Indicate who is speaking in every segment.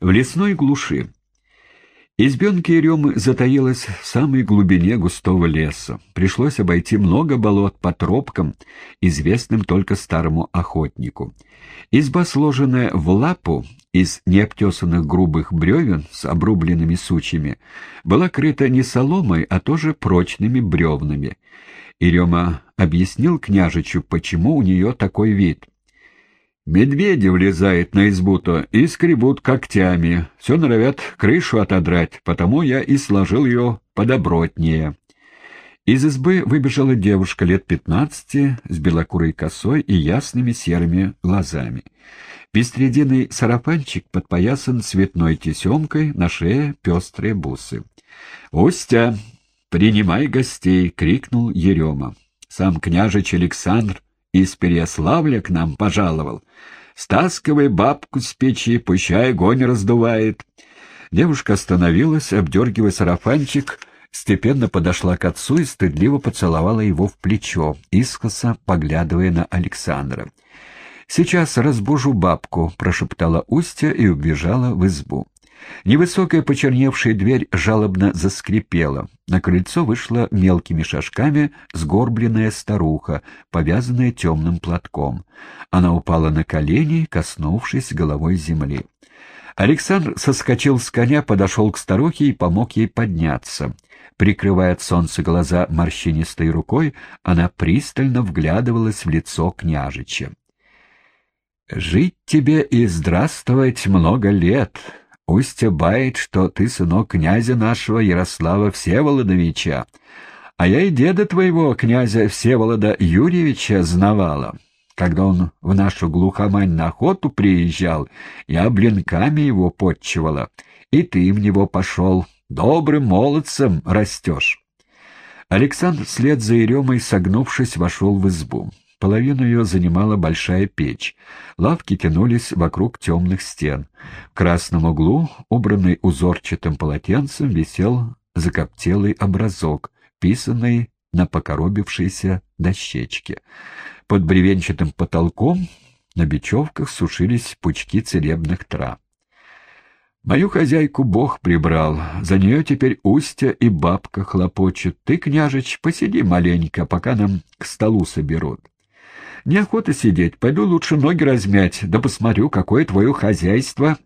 Speaker 1: В лесной глуши. Избенка Еремы затаилась в самой глубине густого леса. Пришлось обойти много болот по тропкам, известным только старому охотнику. Изба, сложенная в лапу из необтесанных грубых бревен с обрубленными сучьями, была крыта не соломой, а тоже прочными бревнами. Ирема объяснил княжичу, почему у нее такой вид — Медведи влезают на избу-то и скребут когтями, все норовят крышу отодрать, потому я и сложил ее подобротнее. Из избы выбежала девушка лет пятнадцати с белокурой косой и ясными серыми глазами. Бестрединый сарафанчик подпоясан цветной тесемкой, на шее пестрые бусы. «Устя, принимай гостей!» — крикнул Ерема. Сам княжич Александр из Переяславля к нам пожаловал. Стаскивай бабку с печи, пущай огонь раздувает. Девушка остановилась, обдергивая сарафанчик, степенно подошла к отцу и стыдливо поцеловала его в плечо, искоса поглядывая на Александра. «Сейчас разбужу бабку», — прошептала Устья и убежала в избу. Невысокая почерневшая дверь жалобно заскрипела. На крыльцо вышла мелкими шажками сгорбленная старуха, повязанная темным платком. Она упала на колени, коснувшись головой земли. Александр соскочил с коня, подошел к старухе и помог ей подняться. Прикрывая от солнца глаза морщинистой рукой, она пристально вглядывалась в лицо княжича. «Жить тебе и здравствовать много лет!» Устья бает, что ты сынок князя нашего Ярослава Всеволодовича, а я и деда твоего, князя Всеволода Юрьевича, знавала. Когда он в нашу глухомань на охоту приезжал, я блинками его подчевала, и ты в него пошел, добрым молодцем растешь. Александр вслед за Еремой, согнувшись, вошел в избу. Половину ее занимала большая печь. Лавки тянулись вокруг темных стен. В красном углу, убранный узорчатым полотенцем, висел закоптелый образок, писанный на покоробившейся дощечке. Под бревенчатым потолком на бечевках сушились пучки целебных трав. Мою хозяйку Бог прибрал, за нее теперь Устья и бабка хлопочут. Ты, княжич, посиди маленько, пока нам к столу соберут. Неохота сидеть, пойду лучше ноги размять, да посмотрю, какое твое хозяйство.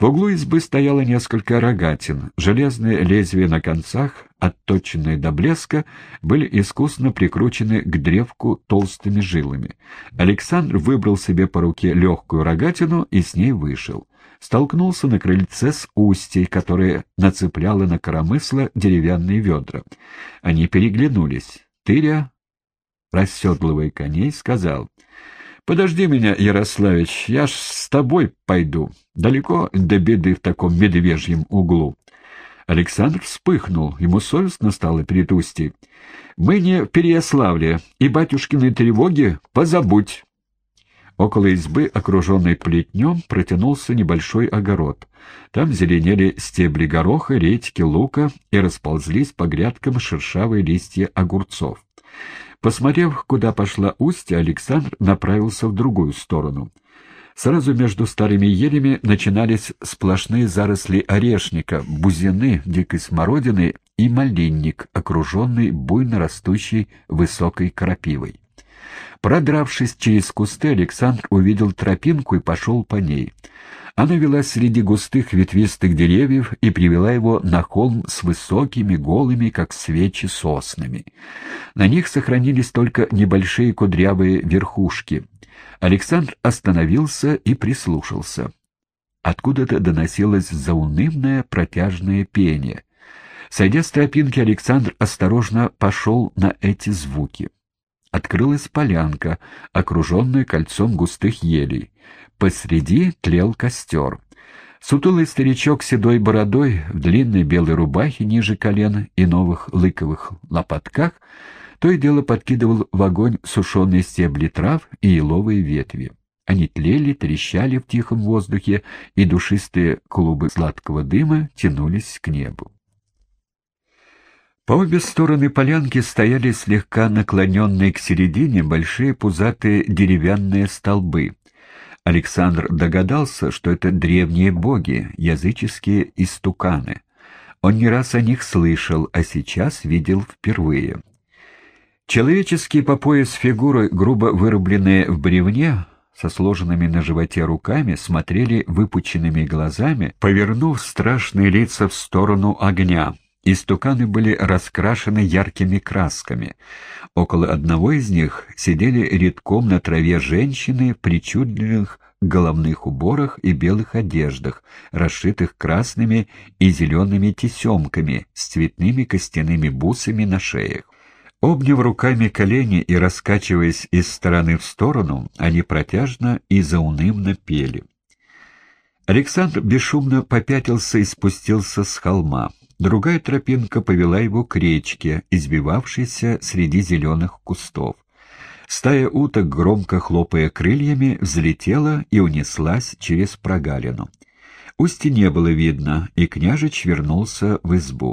Speaker 1: В углу избы стояло несколько рогатин. Железные лезвия на концах, отточенные до блеска, были искусно прикручены к древку толстыми жилами. Александр выбрал себе по руке легкую рогатину и с ней вышел. Столкнулся на крыльце с устьей, которая нацепляла на коромысло деревянные ведра. Они переглянулись. Тыря расседлывая коней, сказал, «Подожди меня, Ярославич, я ж с тобой пойду. Далеко до беды в таком медвежьем углу». Александр вспыхнул, ему совестно стало перед Устьей. «Мы не в Переяславле, и батюшкины тревоги позабудь». Около избы, окруженной плетнем, протянулся небольшой огород. Там зеленели стебли гороха, редьки, лука и расползлись по грядкам шершавые листья огурцов. Посмотрев, куда пошла устья, Александр направился в другую сторону. Сразу между старыми елями начинались сплошные заросли орешника, бузины, дикой смородины и малинник, окруженный буйно растущей высокой крапивой. Продравшись через кусты, Александр увидел тропинку и пошел по ней. Она вела среди густых ветвистых деревьев и привела его на холм с высокими, голыми, как свечи, соснами. На них сохранились только небольшие кудрявые верхушки. Александр остановился и прислушался. Откуда-то доносилось заунывное протяжное пение. Сойдя с тропинки, Александр осторожно пошел на эти звуки. Открылась полянка, окруженная кольцом густых елей. Посреди тлел костер. Сутулый старичок с седой бородой в длинной белой рубахе ниже колена и новых лыковых лопатках то и дело подкидывал в огонь сушеные стебли трав и еловые ветви. Они тлели, трещали в тихом воздухе, и душистые клубы сладкого дыма тянулись к небу. По обе стороны полянки стояли слегка наклоненные к середине большие пузатые деревянные столбы, Александр догадался, что это древние боги, языческие истуканы. Он не раз о них слышал, а сейчас видел впервые. Человеческие по пояс фигуры, грубо вырубленные в бревне, со сложенными на животе руками, смотрели выпученными глазами, повернув страшные лица в сторону огня. Истуканы были раскрашены яркими красками. Около одного из них сидели редком на траве женщины в причудливых головных уборах и белых одеждах, расшитых красными и зелеными тесемками с цветными костяными бусами на шеях. Обняв руками колени и раскачиваясь из стороны в сторону, они протяжно и заунывно пели. Александр бесшумно попятился и спустился с холма. Другая тропинка повела его к речке, избивавшейся среди зеленых кустов. Стая уток, громко хлопая крыльями, взлетела и унеслась через прогалину. Устья не было видно, и княжич вернулся в избу.